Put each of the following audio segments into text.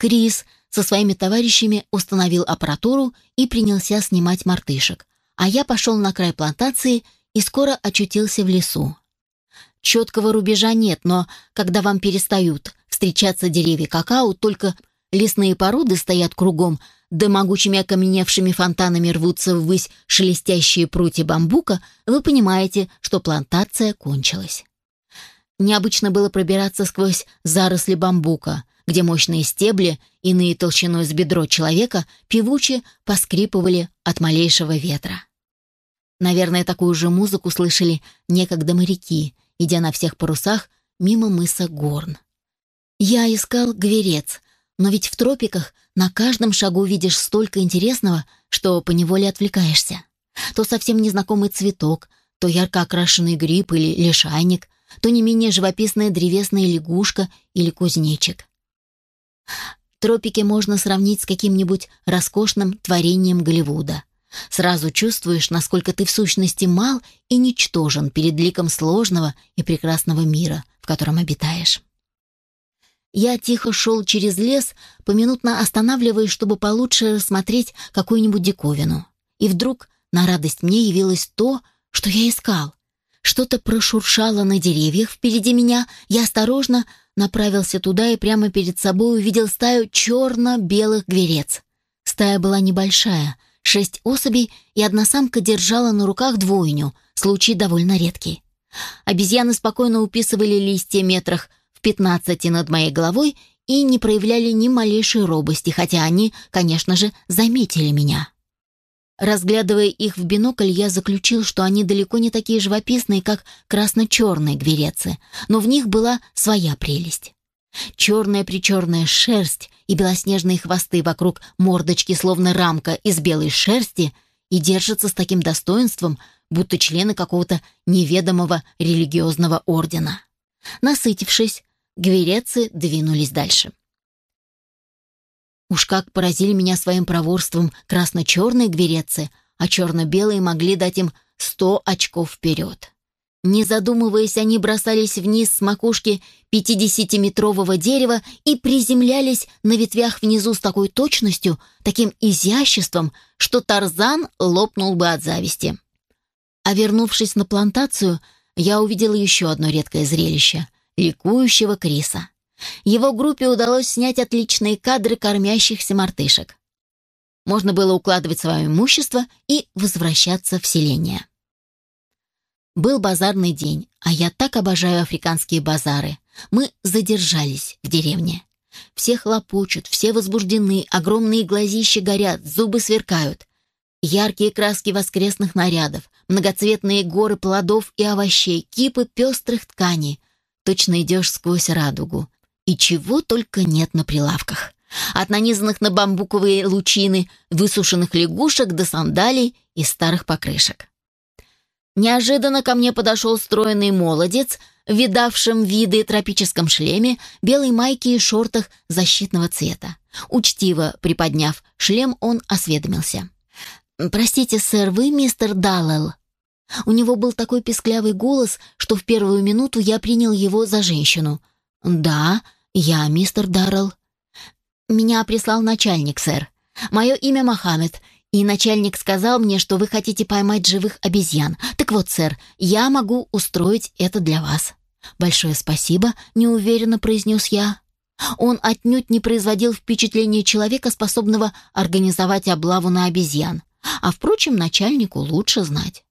Крис со своими товарищами установил аппаратуру и принялся снимать мартышек, а я пошел на край плантации и скоро очутился в лесу. Четкого рубежа нет, но когда вам перестают встречаться деревья какао, только лесные породы стоят кругом, да могучими окаменевшими фонтанами рвутся ввысь шелестящие прутья бамбука, вы понимаете, что плантация кончилась. Необычно было пробираться сквозь заросли бамбука, где мощные стебли, иные толщиной с бедро человека, певуче поскрипывали от малейшего ветра. Наверное, такую же музыку слышали некогда моряки, идя на всех парусах мимо мыса Горн. Я искал гверец, но ведь в тропиках на каждом шагу видишь столько интересного, что поневоле отвлекаешься. То совсем незнакомый цветок, то ярко окрашенный гриб или лишайник, то не менее живописная древесная лягушка или кузнечик. Тропики можно сравнить с каким-нибудь роскошным творением Голливуда. Сразу чувствуешь, насколько ты в сущности мал и ничтожен перед ликом сложного и прекрасного мира, в котором обитаешь. Я тихо шел через лес, поминутно останавливаясь, чтобы получше рассмотреть какую-нибудь диковину. И вдруг на радость мне явилось то, что я искал. Что-то прошуршало на деревьях впереди меня. Я осторожно направился туда и прямо перед собой увидел стаю черно-белых гверец. Стая была небольшая, шесть особей, и одна самка держала на руках двойню, случай довольно редкий. Обезьяны спокойно уписывали листья метрах в пятнадцати над моей головой и не проявляли ни малейшей робости, хотя они, конечно же, заметили меня. Разглядывая их в бинокль, я заключил, что они далеко не такие живописные, как красно-черные гверецы, но в них была своя прелесть. Черная-причерная шерсть и белоснежные хвосты вокруг мордочки, словно рамка из белой шерсти, и держатся с таким достоинством, будто члены какого-то неведомого религиозного ордена. Насытившись, гверецы двинулись дальше. Уж как поразили меня своим проворством красно-черные гверецы, а черно-белые могли дать им сто очков вперед. Не задумываясь, они бросались вниз с макушки пятидесятиметрового дерева и приземлялись на ветвях внизу с такой точностью, таким изяществом, что Тарзан лопнул бы от зависти. А вернувшись на плантацию, я увидела еще одно редкое зрелище — ликующего Криса. Его группе удалось снять отличные кадры кормящихся мартышек. Можно было укладывать свое имущество и возвращаться в селение. Был базарный день, а я так обожаю африканские базары. Мы задержались в деревне. Все хлопочут, все возбуждены, огромные глазища горят, зубы сверкают. Яркие краски воскресных нарядов, многоцветные горы плодов и овощей, кипы пестрых тканей, точно идешь сквозь радугу. И чего только нет на прилавках. От нанизанных на бамбуковые лучины, высушенных лягушек до сандалий и старых покрышек. Неожиданно ко мне подошел стройный молодец, видавшим виды тропическом шлеме, белой майке и шортах защитного цвета. Учтиво приподняв шлем, он осведомился. «Простите, сэр, вы мистер Даллел?» У него был такой песклявый голос, что в первую минуту я принял его за женщину. «Да, я мистер Даррелл». «Меня прислал начальник, сэр. Мое имя Мохаммед, и начальник сказал мне, что вы хотите поймать живых обезьян. Так вот, сэр, я могу устроить это для вас». «Большое спасибо», — неуверенно произнес я. Он отнюдь не производил впечатления человека, способного организовать облаву на обезьян. А, впрочем, начальнику лучше знать.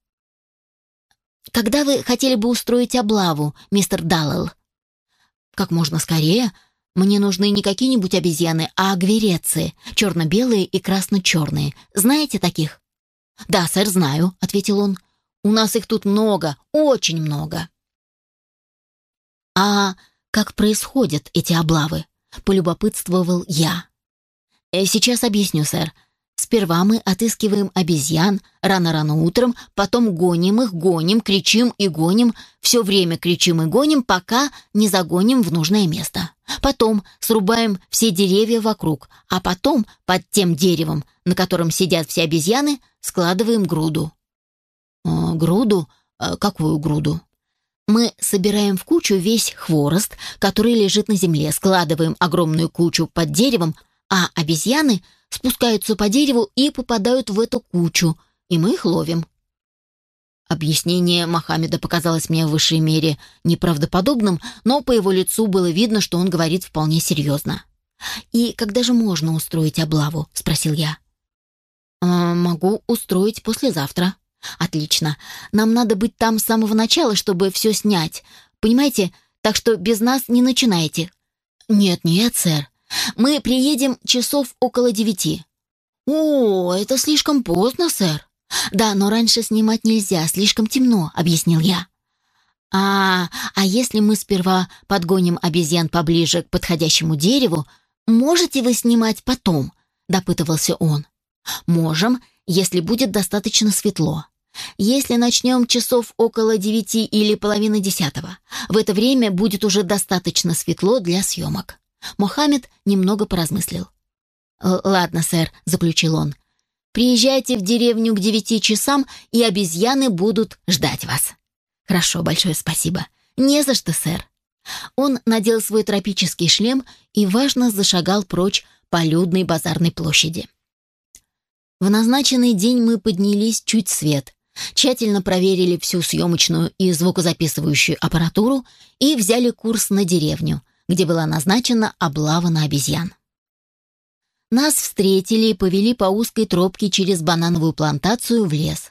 Когда вы хотели бы устроить облаву, мистер Даллел? Как можно скорее. Мне нужны не какие-нибудь обезьяны, а гверецы, черно-белые и красно-черные. Знаете таких? Да, сэр, знаю, ответил он. У нас их тут много, очень много. А как происходят эти облавы? Полюбопытствовал я. Э, сейчас объясню, сэр. Сперва мы отыскиваем обезьян рано-рано утром, потом гоним их, гоним, кричим и гоним, все время кричим и гоним, пока не загоним в нужное место. Потом срубаем все деревья вокруг, а потом под тем деревом, на котором сидят все обезьяны, складываем груду. Э, груду? Э, какую груду? Мы собираем в кучу весь хворост, который лежит на земле, складываем огромную кучу под деревом, а обезьяны спускаются по дереву и попадают в эту кучу, и мы их ловим. Объяснение Мохаммеда показалось мне в высшей мере неправдоподобным, но по его лицу было видно, что он говорит вполне серьезно. «И когда же можно устроить облаву?» — спросил я. «Э, «Могу устроить послезавтра». «Отлично. Нам надо быть там с самого начала, чтобы все снять. Понимаете? Так что без нас не начинайте». «Нет-нет, сэр. Мы приедем часов около девяти». «О, это слишком поздно, сэр». «Да, но раньше снимать нельзя, слишком темно», — объяснил я. «А, а если мы сперва подгоним обезьян поближе к подходящему дереву, можете вы снимать потом?» — допытывался он. «Можем, если будет достаточно светло. Если начнем часов около девяти или половины десятого, в это время будет уже достаточно светло для съемок». Мохаммед немного поразмыслил. «Ладно, сэр», — заключил он. «Приезжайте в деревню к девяти часам, и обезьяны будут ждать вас». «Хорошо, большое спасибо». «Не за что, сэр». Он надел свой тропический шлем и, важно, зашагал прочь по людной базарной площади. В назначенный день мы поднялись чуть свет, тщательно проверили всю съемочную и звукозаписывающую аппаратуру и взяли курс на деревню, где была назначена облава на обезьян. Нас встретили и повели по узкой тропке через банановую плантацию в лес.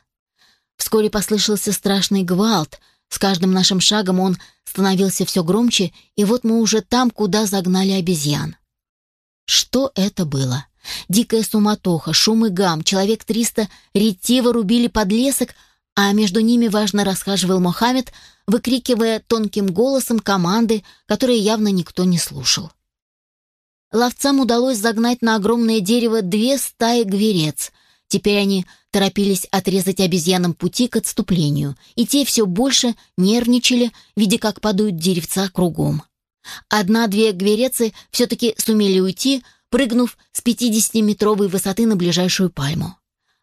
Вскоре послышался страшный гвалт. С каждым нашим шагом он становился все громче, и вот мы уже там, куда загнали обезьян. Что это было? Дикая суматоха, шум и гам, человек триста ретиво рубили подлесок, а между ними важно расхаживал Мохаммед, выкрикивая тонким голосом команды, которые явно никто не слушал. Ловцам удалось загнать на огромное дерево две стаи гверец. Теперь они торопились отрезать обезьянам пути к отступлению, и те все больше нервничали, видя, как падают деревца кругом. Одна-две гверецы все-таки сумели уйти, прыгнув с 50-метровой высоты на ближайшую пальму.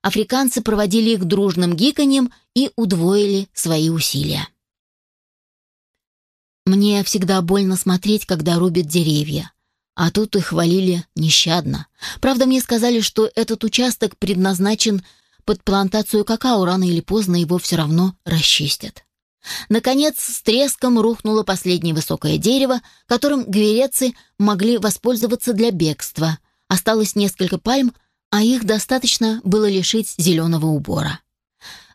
Африканцы проводили их дружным гиканьем и удвоили свои усилия. Мне всегда больно смотреть, когда рубят деревья. А тут их хвалили нещадно. Правда, мне сказали, что этот участок предназначен под плантацию какао, рано или поздно его все равно расчистят. Наконец, с треском рухнуло последнее высокое дерево, которым гверецы могли воспользоваться для бегства. Осталось несколько пальм, а их достаточно было лишить зеленого убора.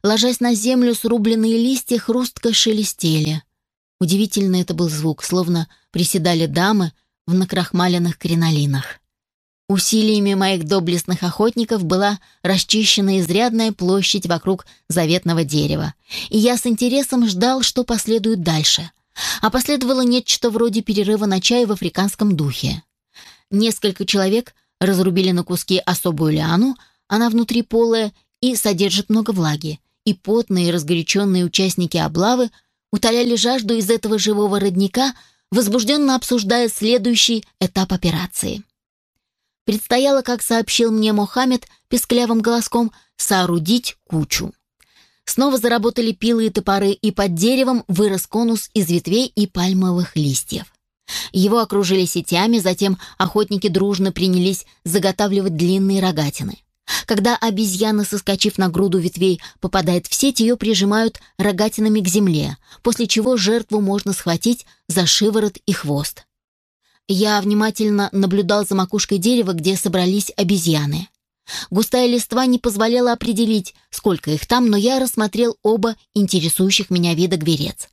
Ложась на землю, срубленные листья хрустко шелестели. Удивительно это был звук, словно приседали дамы в накрахмаленных кринолинах. Усилиями моих доблестных охотников была расчищена изрядная площадь вокруг заветного дерева, и я с интересом ждал, что последует дальше. А последовало нечто вроде перерыва на чай в африканском духе. Несколько человек разрубили на куски особую лиану, она внутри полая и содержит много влаги, и потные разгоряченные участники облавы утоляли жажду из этого живого родника, возбужденно обсуждая следующий этап операции. Предстояло, как сообщил мне Мохаммед песклявым голоском, соорудить кучу. Снова заработали пилы и топоры, и под деревом вырос конус из ветвей и пальмовых листьев. Его окружили сетями, затем охотники дружно принялись заготавливать длинные рогатины. Когда обезьяна, соскочив на груду ветвей, попадает в сеть, ее прижимают рогатинами к земле, после чего жертву можно схватить за шиворот и хвост. Я внимательно наблюдал за макушкой дерева, где собрались обезьяны. Густая листва не позволяла определить, сколько их там, но я рассмотрел оба интересующих меня вида гверец.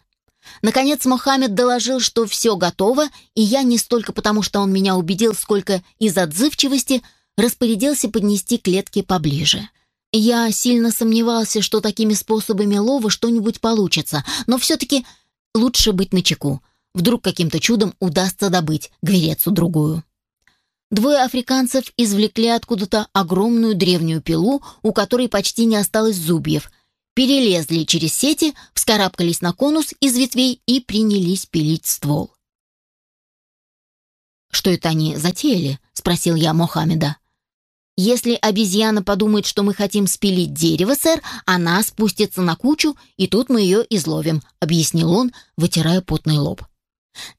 Наконец Мохаммед доложил, что все готово, и я не столько потому, что он меня убедил, сколько из отзывчивости распорядился поднести клетки поближе. Я сильно сомневался, что такими способами лова что-нибудь получится, но все-таки лучше быть начеку. Вдруг каким-то чудом удастся добыть гверецу другую. Двое африканцев извлекли откуда-то огромную древнюю пилу, у которой почти не осталось зубьев, перелезли через сети, вскарабкались на конус из ветвей и принялись пилить ствол. «Что это они затеяли?» — спросил я Мохаммеда. Если обезьяна подумает, что мы хотим спилить дерево, сэр, она спустится на кучу, и тут мы ее изловим», — объяснил он, вытирая потный лоб.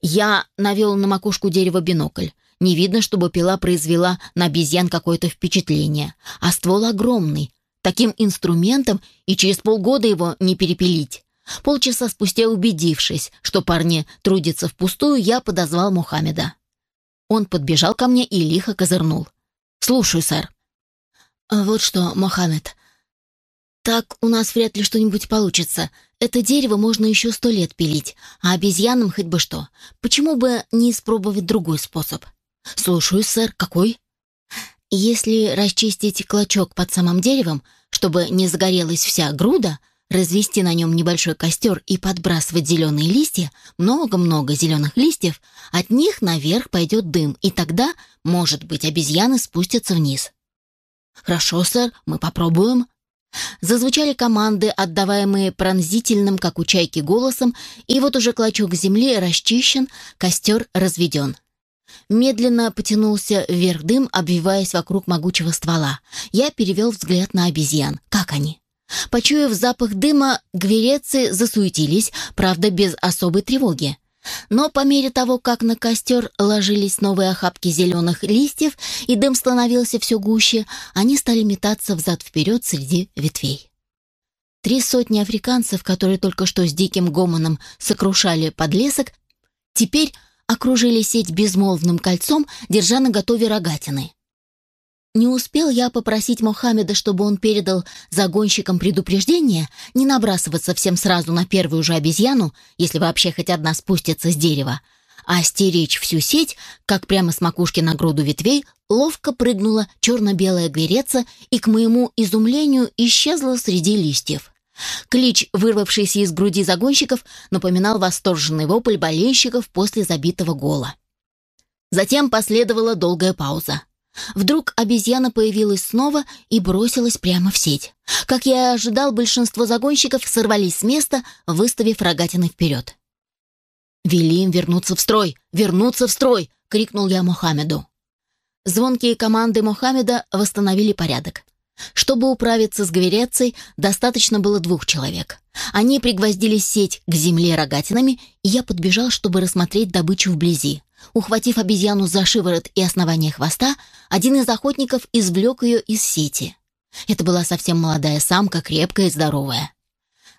Я навел на макушку дерева бинокль. Не видно, чтобы пила произвела на обезьян какое-то впечатление. А ствол огромный. Таким инструментом и через полгода его не перепилить. Полчаса спустя, убедившись, что парни трудятся впустую, я подозвал Мухаммеда. Он подбежал ко мне и лихо козырнул. «Слушаю, сэр». «А «Вот что, Мохаммед, так у нас вряд ли что-нибудь получится. Это дерево можно еще сто лет пилить, а обезьянам хоть бы что. Почему бы не испробовать другой способ?» «Слушаю, сэр. Какой?» «Если расчистить клочок под самым деревом, чтобы не загорелась вся груда, развести на нем небольшой костер и подбрасывать зеленые листья, много-много зеленых листьев, от них наверх пойдет дым, и тогда, может быть, обезьяны спустятся вниз. «Хорошо, сэр, мы попробуем». Зазвучали команды, отдаваемые пронзительным, как у чайки, голосом, и вот уже клочок земли расчищен, костер разведен. Медленно потянулся вверх дым, обвиваясь вокруг могучего ствола. Я перевел взгляд на обезьян. Как они? Почуяв запах дыма, гверецы засуетились, правда, без особой тревоги. Но по мере того, как на костер ложились новые охапки зеленых листьев, и дым становился все гуще, они стали метаться взад-вперед среди ветвей. Три сотни африканцев, которые только что с диким гомоном сокрушали подлесок, теперь окружили сеть безмолвным кольцом, держа на готове рогатины. Не успел я попросить Мохаммеда, чтобы он передал загонщикам предупреждение не набрасываться всем сразу на первую же обезьяну, если вообще хоть одна спустится с дерева, а стеречь всю сеть, как прямо с макушки на груду ветвей, ловко прыгнула черно-белая гвереца и, к моему изумлению, исчезла среди листьев. Клич, вырвавшийся из груди загонщиков, напоминал восторженный вопль болельщиков после забитого гола. Затем последовала долгая пауза. Вдруг обезьяна появилась снова и бросилась прямо в сеть. Как я и ожидал, большинство загонщиков сорвались с места, выставив рогатины вперед. «Вели им вернуться в строй! Вернуться в строй!» — крикнул я Мохаммеду. Звонкие команды Мохаммеда восстановили порядок. Чтобы управиться с гверецей, достаточно было двух человек. Они пригвоздили сеть к земле рогатинами, и я подбежал, чтобы рассмотреть добычу вблизи. Ухватив обезьяну за шиворот и основание хвоста, один из охотников извлек ее из сети. Это была совсем молодая самка, крепкая и здоровая.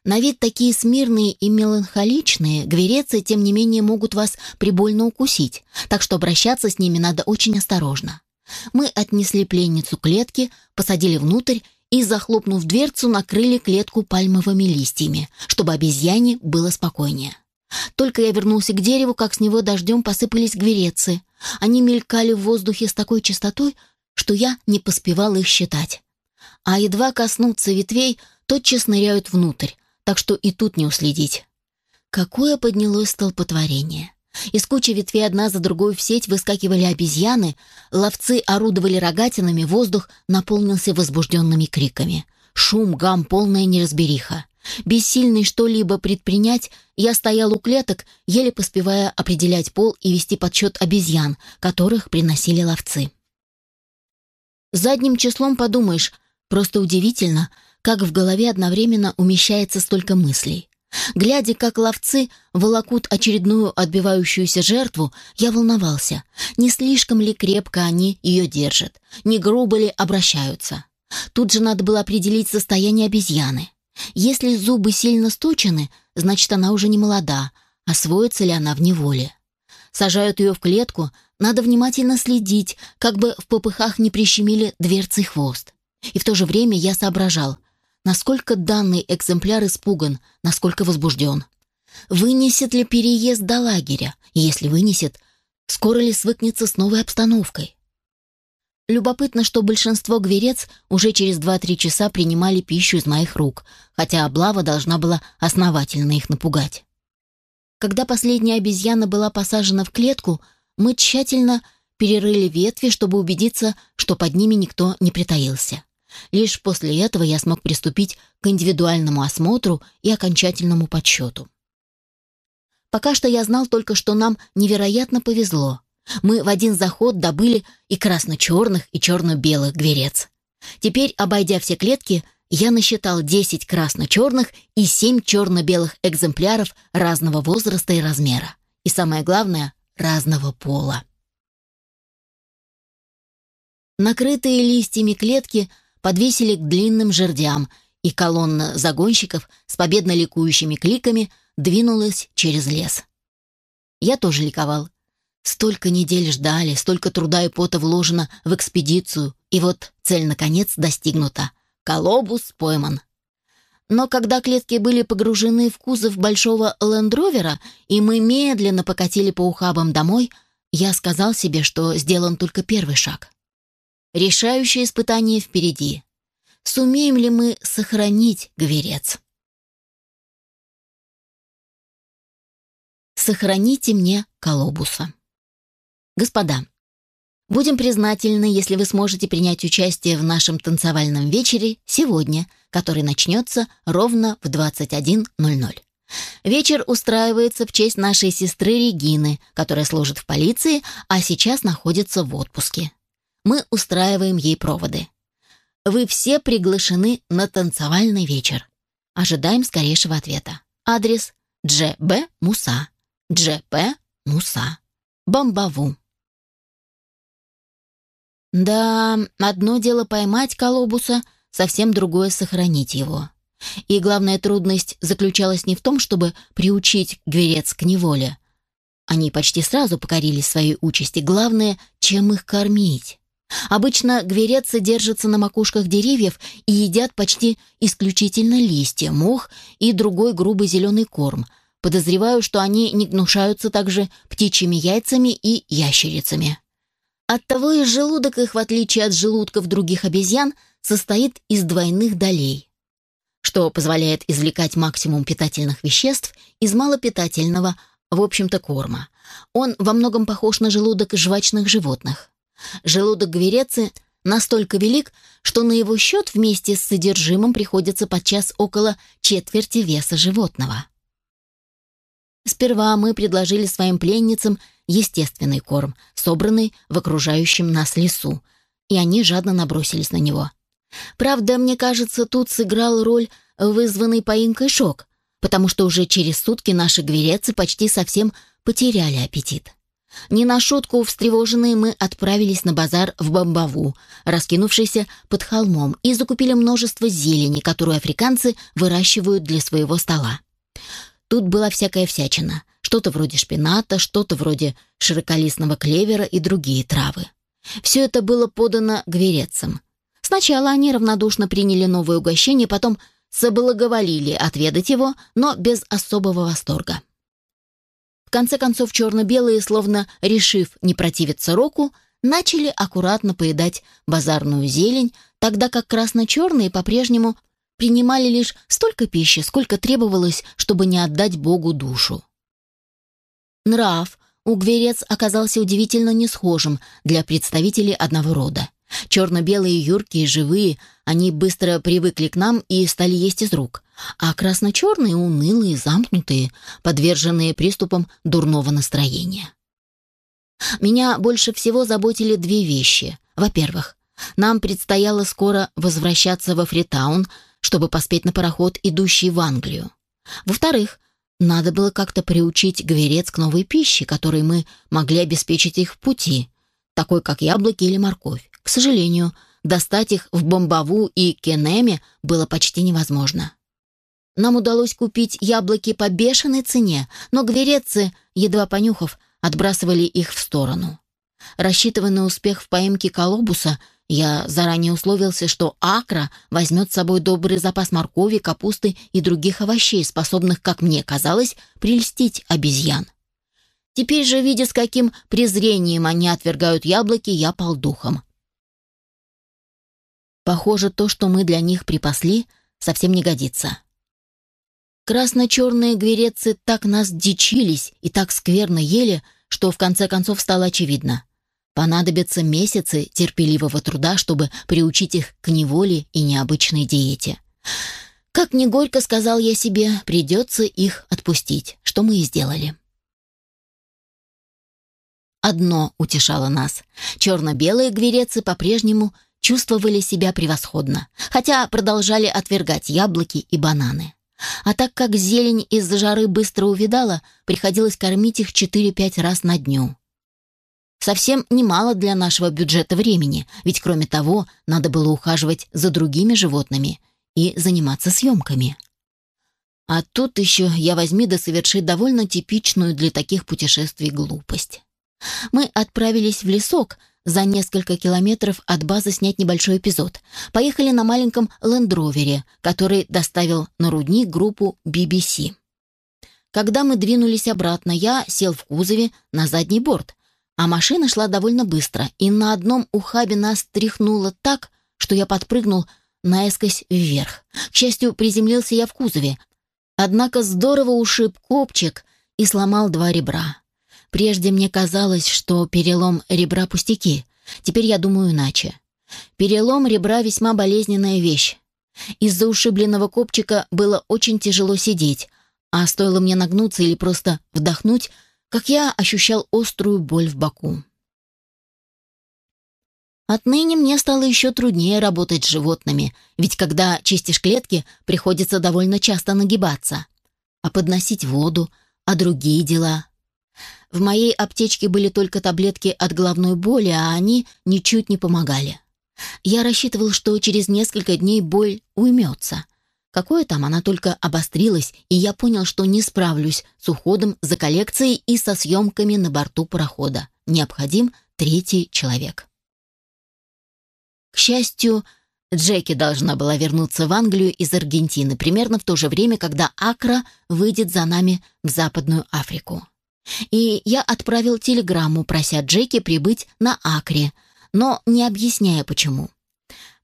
На вид такие смирные и меланхоличные, гверецы, тем не менее, могут вас прибольно укусить, так что обращаться с ними надо очень осторожно. Мы отнесли пленницу к клетке, посадили внутрь и, захлопнув дверцу, накрыли клетку пальмовыми листьями, чтобы обезьяне было спокойнее. Только я вернулся к дереву, как с него дождем посыпались гверецы. Они мелькали в воздухе с такой частотой, что я не поспевал их считать. А едва коснуться ветвей, тотчас ныряют внутрь, так что и тут не уследить. Какое поднялось столпотворение! Из кучи ветвей одна за другой в сеть выскакивали обезьяны, ловцы орудовали рогатинами, воздух наполнился возбужденными криками. Шум, гам, полная неразбериха. Бессильный что-либо предпринять, я стоял у клеток, еле поспевая определять пол и вести подсчет обезьян, которых приносили ловцы. Задним числом подумаешь, просто удивительно, как в голове одновременно умещается столько мыслей. Глядя, как ловцы волокут очередную отбивающуюся жертву, я волновался, не слишком ли крепко они ее держат, не грубо ли обращаются. Тут же надо было определить состояние обезьяны. Если зубы сильно сточены, значит, она уже не молода, освоится ли она в неволе. Сажают ее в клетку, надо внимательно следить, как бы в попыхах не прищемили дверцей хвост. И в то же время я соображал, насколько данный экземпляр испуган, насколько возбужден. Вынесет ли переезд до лагеря? Если вынесет, скоро ли свыкнется с новой обстановкой? Любопытно, что большинство гверец уже через 2-3 часа принимали пищу из моих рук, хотя облава должна была основательно их напугать. Когда последняя обезьяна была посажена в клетку, мы тщательно перерыли ветви, чтобы убедиться, что под ними никто не притаился. Лишь после этого я смог приступить к индивидуальному осмотру и окончательному подсчету. Пока что я знал только, что нам невероятно повезло. Мы в один заход добыли и красно-черных, и черно-белых гверец. Теперь, обойдя все клетки, я насчитал 10 красно-черных и 7 черно-белых экземпляров разного возраста и размера. И самое главное, разного пола. Накрытые листьями клетки подвесили к длинным жердям, и колонна загонщиков с победно ликующими кликами двинулась через лес. Я тоже ликовал. Столько недель ждали, столько труда и пота вложено в экспедицию, и вот цель наконец достигнута. Колобус пойман. Но когда клетки были погружены в кузов большого лендровера, и мы медленно покатили по ухабам домой, я сказал себе, что сделан только первый шаг. Решающее испытание впереди. Сумеем ли мы сохранить гверец? Сохраните мне колобуса. Господа, будем признательны, если вы сможете принять участие в нашем танцевальном вечере сегодня, который начнется ровно в 21.00. Вечер устраивается в честь нашей сестры Регины, которая служит в полиции, а сейчас находится в отпуске. Мы устраиваем ей проводы. Вы все приглашены на танцевальный вечер. Ожидаем скорейшего ответа. Адрес Дж.Б. Муса. Дж.П. Муса. Бамбаву. Да, одно дело поймать колобуса, совсем другое — сохранить его. И главная трудность заключалась не в том, чтобы приучить гверец к неволе. Они почти сразу покорили своей участи. Главное, чем их кормить. Обычно гверецы держатся на макушках деревьев и едят почти исключительно листья, мох и другой грубый зеленый корм. Подозреваю, что они не гнушаются также птичьими яйцами и ящерицами. Оттого и желудок их, в отличие от желудков других обезьян, состоит из двойных долей, что позволяет извлекать максимум питательных веществ из малопитательного, в общем-то, корма. Он во многом похож на желудок жвачных животных. Желудок гверецы настолько велик, что на его счет вместе с содержимым приходится подчас около четверти веса животного. Сперва мы предложили своим пленницам естественный корм, собранный в окружающем нас лесу, и они жадно набросились на него. Правда, мне кажется, тут сыграл роль вызванный поимкой шок, потому что уже через сутки наши гверецы почти совсем потеряли аппетит. Не на шутку встревоженные мы отправились на базар в Бамбаву, раскинувшийся под холмом, и закупили множество зелени, которую африканцы выращивают для своего стола. Тут была всякая всячина, что-то вроде шпината, что-то вроде широколистного клевера и другие травы. Все это было подано гверецам. Сначала они равнодушно приняли новое угощение, потом соблаговолили отведать его, но без особого восторга. В конце концов, черно-белые, словно решив не противиться року, начали аккуратно поедать базарную зелень, тогда как красно-черные по-прежнему принимали лишь столько пищи, сколько требовалось, чтобы не отдать Богу душу. Нрав у гверец оказался удивительно несхожим для представителей одного рода. Черно-белые, юркие, живые, они быстро привыкли к нам и стали есть из рук, а красно-черные, унылые, замкнутые, подверженные приступам дурного настроения. Меня больше всего заботили две вещи. Во-первых, нам предстояло скоро возвращаться во Фритаун, чтобы поспеть на пароход, идущий в Англию. Во-вторых, надо было как-то приучить гверец к новой пище, которой мы могли обеспечить их в пути, такой как яблоки или морковь. К сожалению, достать их в Бомбаву и Кенеме было почти невозможно. Нам удалось купить яблоки по бешеной цене, но гверецы, едва понюхав, отбрасывали их в сторону. Рассчитывая на успех в поимке колобуса, я заранее условился, что Акра возьмет с собой добрый запас моркови, капусты и других овощей, способных, как мне казалось, прельстить обезьян. Теперь же, видя, с каким презрением они отвергают яблоки, я пал духом. Похоже, то, что мы для них припасли, совсем не годится. Красно-черные гверецы так нас дичились и так скверно ели, что в конце концов стало очевидно. Понадобятся месяцы терпеливого труда, чтобы приучить их к неволе и необычной диете. Как ни горько, сказал я себе, придется их отпустить, что мы и сделали. одно утешало нас. Черно-белые гверецы по-прежнему чувствовали себя превосходно, хотя продолжали отвергать яблоки и бананы. А так как зелень из-за жары быстро увидала, приходилось кормить их 4-5 раз на дню. Совсем немало для нашего бюджета времени, ведь кроме того, надо было ухаживать за другими животными и заниматься съемками. А тут еще я возьми да совершить довольно типичную для таких путешествий глупость. Мы отправились в лесок, за несколько километров от базы снять небольшой эпизод. Поехали на маленьком лендровере, который доставил на рудник группу BBC. Когда мы двинулись обратно, я сел в кузове на задний борт, а машина шла довольно быстро, и на одном ухабе нас тряхнуло так, что я подпрыгнул наискось вверх. К счастью, приземлился я в кузове, однако здорово ушиб копчик и сломал два ребра. Прежде мне казалось, что перелом ребра пустяки. Теперь я думаю иначе. Перелом ребра весьма болезненная вещь. Из-за ушибленного копчика было очень тяжело сидеть, а стоило мне нагнуться или просто вдохнуть, как я ощущал острую боль в боку. Отныне мне стало еще труднее работать с животными, ведь когда чистишь клетки, приходится довольно часто нагибаться. А подносить воду, а другие дела. В моей аптечке были только таблетки от головной боли, а они ничуть не помогали. Я рассчитывал, что через несколько дней боль уймется. Какое там, она только обострилась, и я понял, что не справлюсь с уходом за коллекцией и со съемками на борту парохода. Необходим третий человек. К счастью, Джеки должна была вернуться в Англию из Аргентины примерно в то же время, когда Акра выйдет за нами в Западную Африку. И я отправил телеграмму, прося Джеки прибыть на Акре, но не объясняя почему.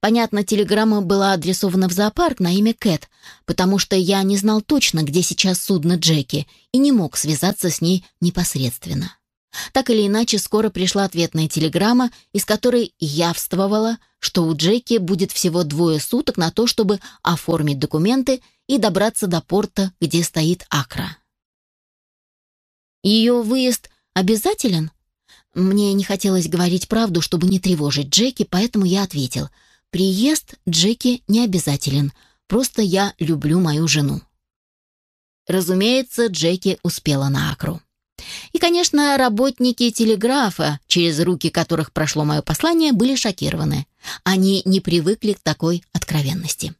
Понятно, телеграмма была адресована в зоопарк на имя Кэт, потому что я не знал точно, где сейчас судно Джеки, и не мог связаться с ней непосредственно. Так или иначе, скоро пришла ответная телеграмма, из которой явствовала, что у Джеки будет всего двое суток на то, чтобы оформить документы и добраться до порта, где стоит Акра. Ее выезд обязателен? Мне не хотелось говорить правду, чтобы не тревожить Джеки, поэтому я ответил. Приезд Джеки не обязателен, просто я люблю мою жену. Разумеется, Джеки успела на Акру. И, конечно, работники телеграфа, через руки которых прошло мое послание, были шокированы. Они не привыкли к такой откровенности.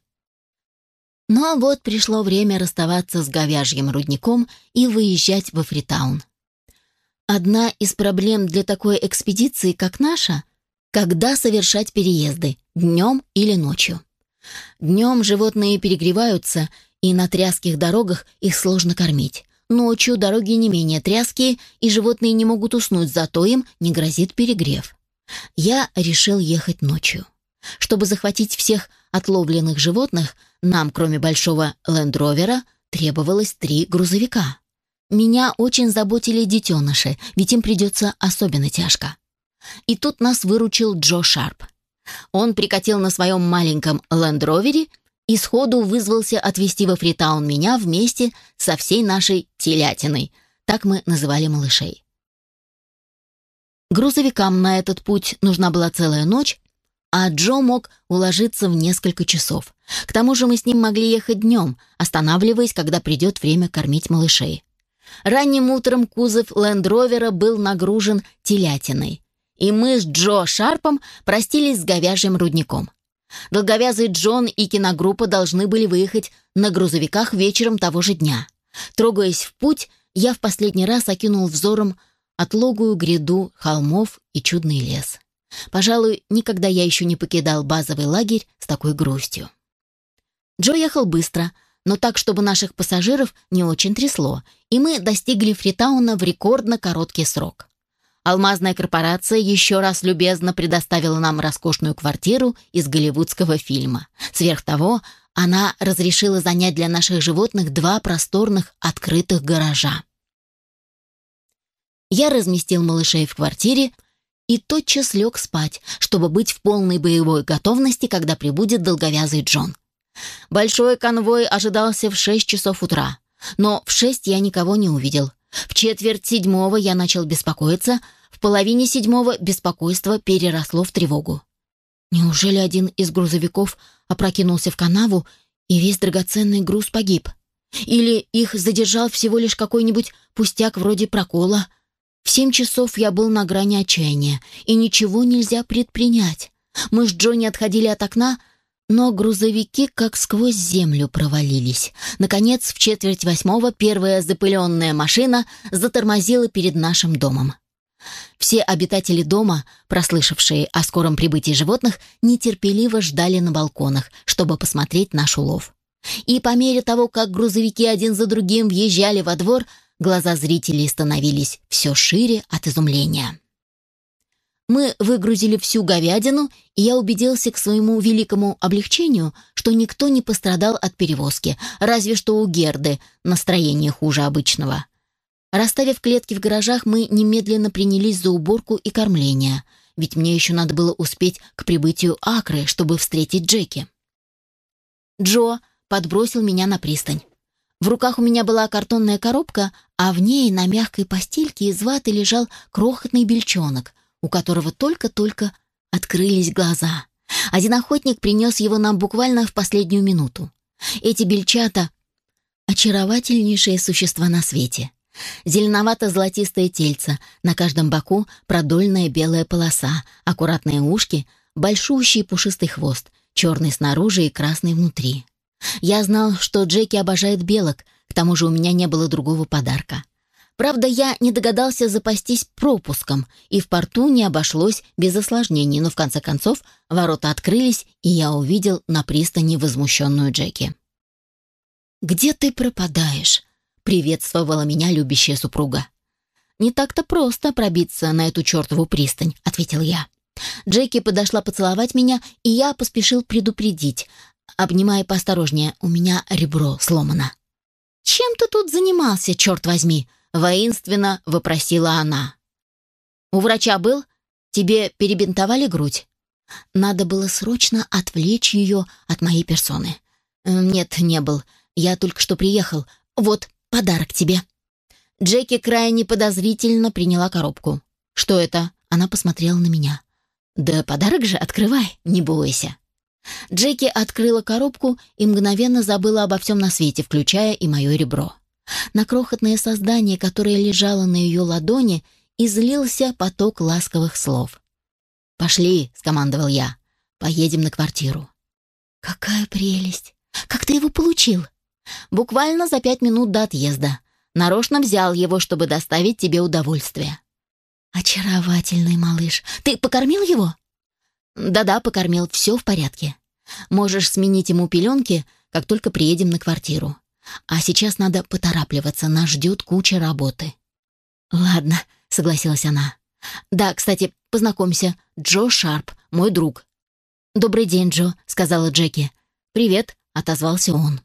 Но вот пришло время расставаться с говяжьим рудником и выезжать во Фритаун. Одна из проблем для такой экспедиции, как наша, когда совершать переезды, днем или ночью. Днем животные перегреваются, и на тряских дорогах их сложно кормить. Ночью дороги не менее тряские, и животные не могут уснуть, зато им не грозит перегрев. Я решил ехать ночью. Чтобы захватить всех отловленных животных, нам, кроме большого лендровера, требовалось три грузовика. Меня очень заботили детеныши, ведь им придется особенно тяжко. И тут нас выручил Джо Шарп. Он прикатил на своем маленьком лендровере и сходу вызвался отвезти во Фритаун меня вместе со всей нашей телятиной. Так мы называли малышей. Грузовикам на этот путь нужна была целая ночь, а Джо мог уложиться в несколько часов. К тому же мы с ним могли ехать днем, останавливаясь, когда придет время кормить малышей. Ранним утром кузов Лендровера был нагружен телятиной, и мы с Джо Шарпом простились с говяжьим рудником. Долговязый Джон и киногруппа должны были выехать на грузовиках вечером того же дня. Трогаясь в путь, я в последний раз окинул взором отлогую гряду холмов и чудный лес. Пожалуй, никогда я еще не покидал базовый лагерь с такой грустью. Джо ехал быстро, но так, чтобы наших пассажиров не очень трясло, и мы достигли Фритауна в рекордно короткий срок. Алмазная корпорация еще раз любезно предоставила нам роскошную квартиру из голливудского фильма. Сверх того, она разрешила занять для наших животных два просторных открытых гаража. Я разместил малышей в квартире и тотчас лег спать, чтобы быть в полной боевой готовности, когда прибудет долговязый Джон. Большой конвой ожидался в шесть часов утра, но в шесть я никого не увидел. В четверть седьмого я начал беспокоиться, В половине седьмого беспокойство переросло в тревогу. Неужели один из грузовиков опрокинулся в канаву, и весь драгоценный груз погиб? Или их задержал всего лишь какой-нибудь пустяк вроде прокола? В семь часов я был на грани отчаяния, и ничего нельзя предпринять. Мы с Джонни отходили от окна, но грузовики как сквозь землю провалились. Наконец, в четверть восьмого первая запыленная машина затормозила перед нашим домом. Все обитатели дома, прослышавшие о скором прибытии животных, нетерпеливо ждали на балконах, чтобы посмотреть наш улов. И по мере того, как грузовики один за другим въезжали во двор, глаза зрителей становились все шире от изумления. Мы выгрузили всю говядину, и я убедился к своему великому облегчению, что никто не пострадал от перевозки, разве что у Герды настроение хуже обычного. Расставив клетки в гаражах, мы немедленно принялись за уборку и кормление, ведь мне еще надо было успеть к прибытию Акры, чтобы встретить Джеки. Джо подбросил меня на пристань. В руках у меня была картонная коробка, а в ней на мягкой постельке из ваты лежал крохотный бельчонок, у которого только-только открылись глаза. Один охотник принес его нам буквально в последнюю минуту. Эти бельчата — очаровательнейшие существа на свете. Зеленовато-золотистое тельце, на каждом боку продольная белая полоса, аккуратные ушки, большущий пушистый хвост, черный снаружи и красный внутри. Я знал, что Джеки обожает белок, к тому же у меня не было другого подарка. Правда, я не догадался запастись пропуском, и в порту не обошлось без осложнений, но в конце концов ворота открылись, и я увидел на пристани возмущенную Джеки. «Где ты пропадаешь?» — приветствовала меня любящая супруга. «Не так-то просто пробиться на эту чертову пристань», — ответил я. Джеки подошла поцеловать меня, и я поспешил предупредить. Обнимая поосторожнее, у меня ребро сломано. «Чем ты тут занимался, черт возьми?» воинственно вопросила она. «У врача был? Тебе перебинтовали грудь?» Надо было срочно отвлечь ее от моей персоны. «Нет, не был. Я только что приехал. Вот, подарок тебе». Джеки крайне подозрительно приняла коробку. «Что это?» Она посмотрела на меня. «Да подарок же, открывай, не бойся». Джеки открыла коробку и мгновенно забыла обо всем на свете, включая и мое ребро. На крохотное создание, которое лежало на ее ладони, излился поток ласковых слов. «Пошли», — скомандовал я, — «поедем на квартиру». «Какая прелесть! Как ты его получил?» «Буквально за пять минут до отъезда. Нарочно взял его, чтобы доставить тебе удовольствие». «Очаровательный малыш. Ты покормил его?» «Да-да, покормил. Все в порядке. Можешь сменить ему пеленки, как только приедем на квартиру. А сейчас надо поторапливаться, нас ждет куча работы». «Ладно», — согласилась она. «Да, кстати, познакомься, Джо Шарп, мой друг». «Добрый день, Джо», — сказала Джеки. «Привет», — отозвался он.